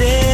everybody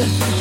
Спасибо.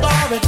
All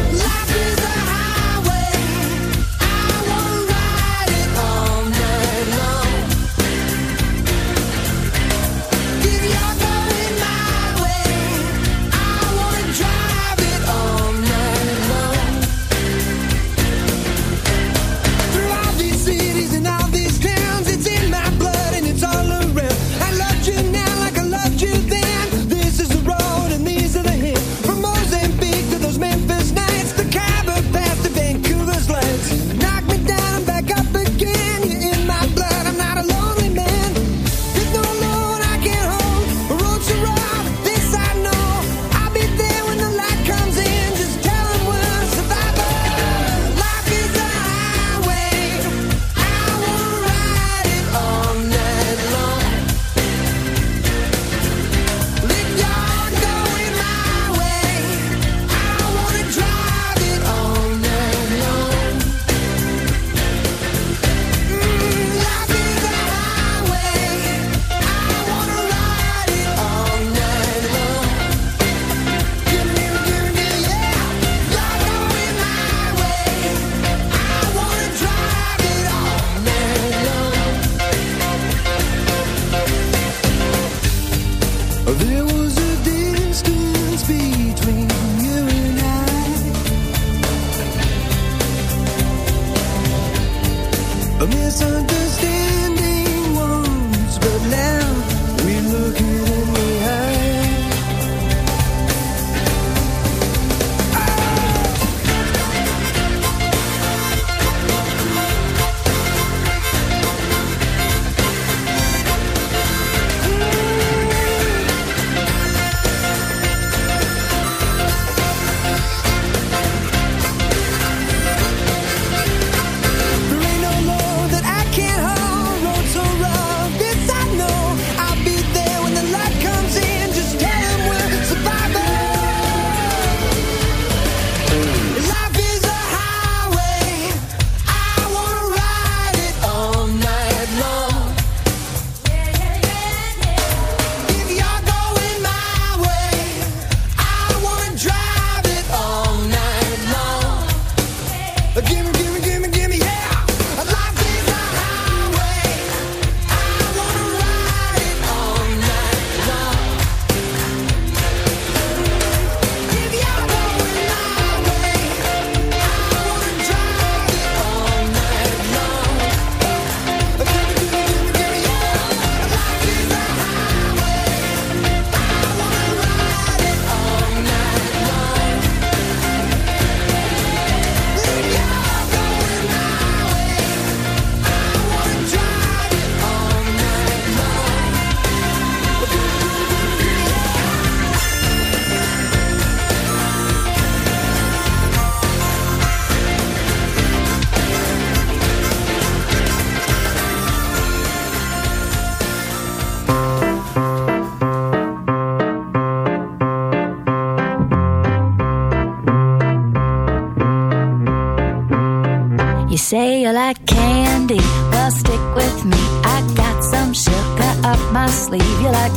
is under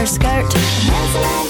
her skirt.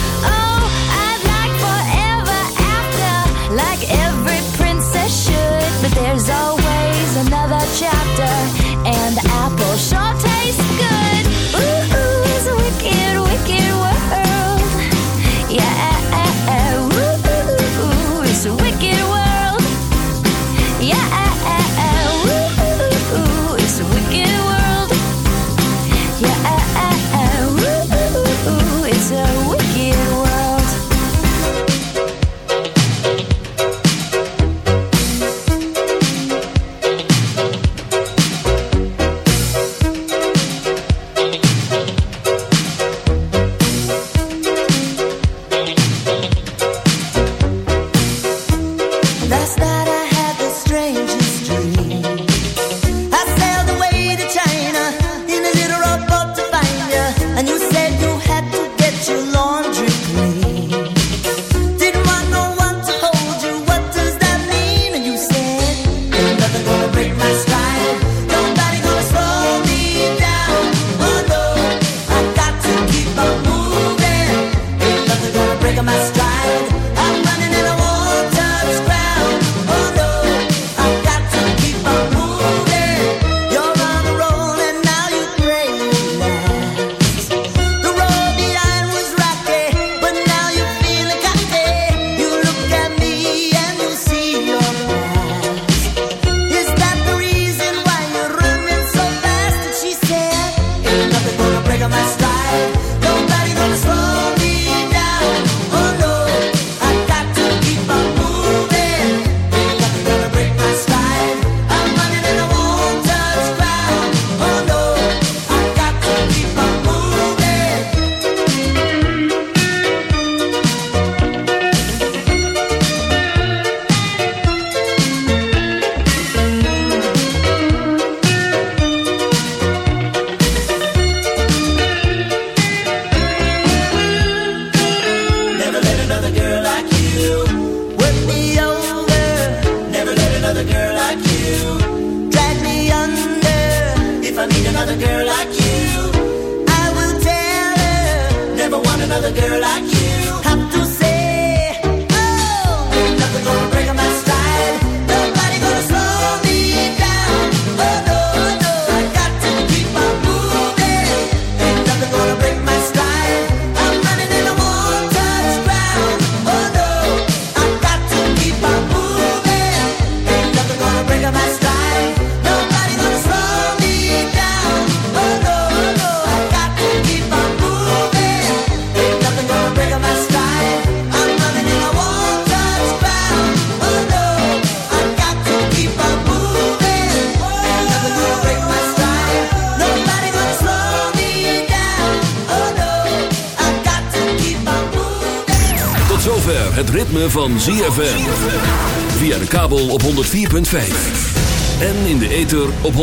En in de ether op 106.9.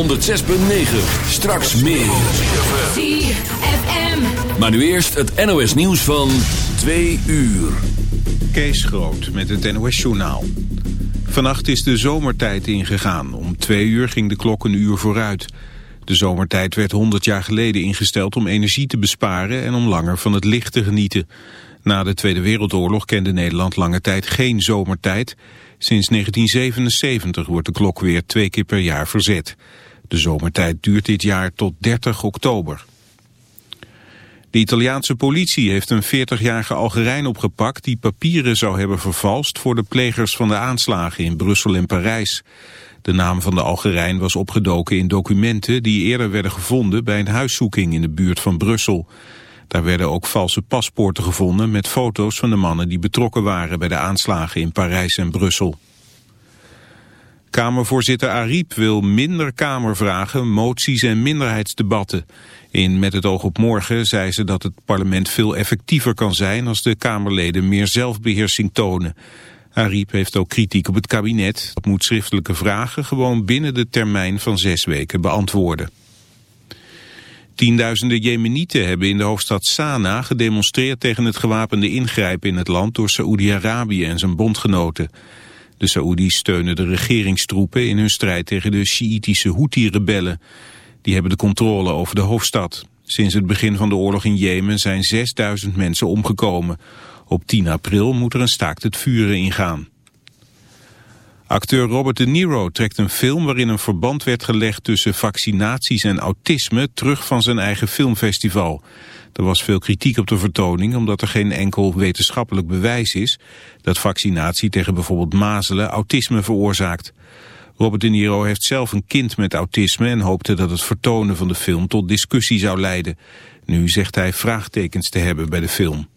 Straks meer. ZFM. Maar nu eerst het NOS nieuws van 2 uur. Kees Groot met het NOS journaal. Vannacht is de zomertijd ingegaan. Om 2 uur ging de klok een uur vooruit. De zomertijd werd 100 jaar geleden ingesteld om energie te besparen en om langer van het licht te genieten. Na de Tweede Wereldoorlog kende Nederland lange tijd geen zomertijd Sinds 1977 wordt de klok weer twee keer per jaar verzet. De zomertijd duurt dit jaar tot 30 oktober. De Italiaanse politie heeft een 40-jarige Algerijn opgepakt... die papieren zou hebben vervalst voor de plegers van de aanslagen in Brussel en Parijs. De naam van de Algerijn was opgedoken in documenten die eerder werden gevonden... bij een huiszoeking in de buurt van Brussel... Daar werden ook valse paspoorten gevonden met foto's van de mannen die betrokken waren bij de aanslagen in Parijs en Brussel. Kamervoorzitter Ariep wil minder Kamervragen, moties en minderheidsdebatten. In Met het oog op morgen zei ze dat het parlement veel effectiever kan zijn als de Kamerleden meer zelfbeheersing tonen. Ariep heeft ook kritiek op het kabinet. Dat moet schriftelijke vragen gewoon binnen de termijn van zes weken beantwoorden. Tienduizenden Jemenieten hebben in de hoofdstad Sanaa gedemonstreerd tegen het gewapende ingrijpen in het land door Saoedi-Arabië en zijn bondgenoten. De Saoedi's steunen de regeringstroepen in hun strijd tegen de Sjiitische Houthi-rebellen. Die hebben de controle over de hoofdstad. Sinds het begin van de oorlog in Jemen zijn 6000 mensen omgekomen. Op 10 april moet er een staakt het vuren ingaan. Acteur Robert De Niro trekt een film waarin een verband werd gelegd tussen vaccinaties en autisme terug van zijn eigen filmfestival. Er was veel kritiek op de vertoning omdat er geen enkel wetenschappelijk bewijs is dat vaccinatie tegen bijvoorbeeld mazelen autisme veroorzaakt. Robert De Niro heeft zelf een kind met autisme en hoopte dat het vertonen van de film tot discussie zou leiden. Nu zegt hij vraagtekens te hebben bij de film.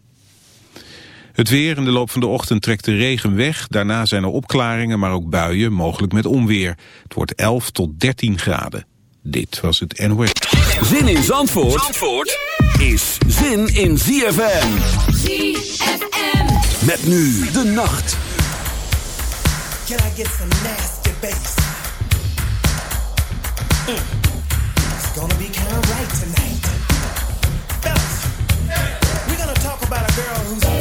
Het weer in de loop van de ochtend trekt de regen weg. Daarna zijn er opklaringen, maar ook buien, mogelijk met onweer. Het wordt 11 tot 13 graden. Dit was het NOS. Zin in Zandvoort, Zandvoort is zin in ZFM. ZFM. Met nu de nacht. Can I get some nasty bass? Mm. It's gonna be kind of right tonight. Fellas, we're gonna talk about a girl who's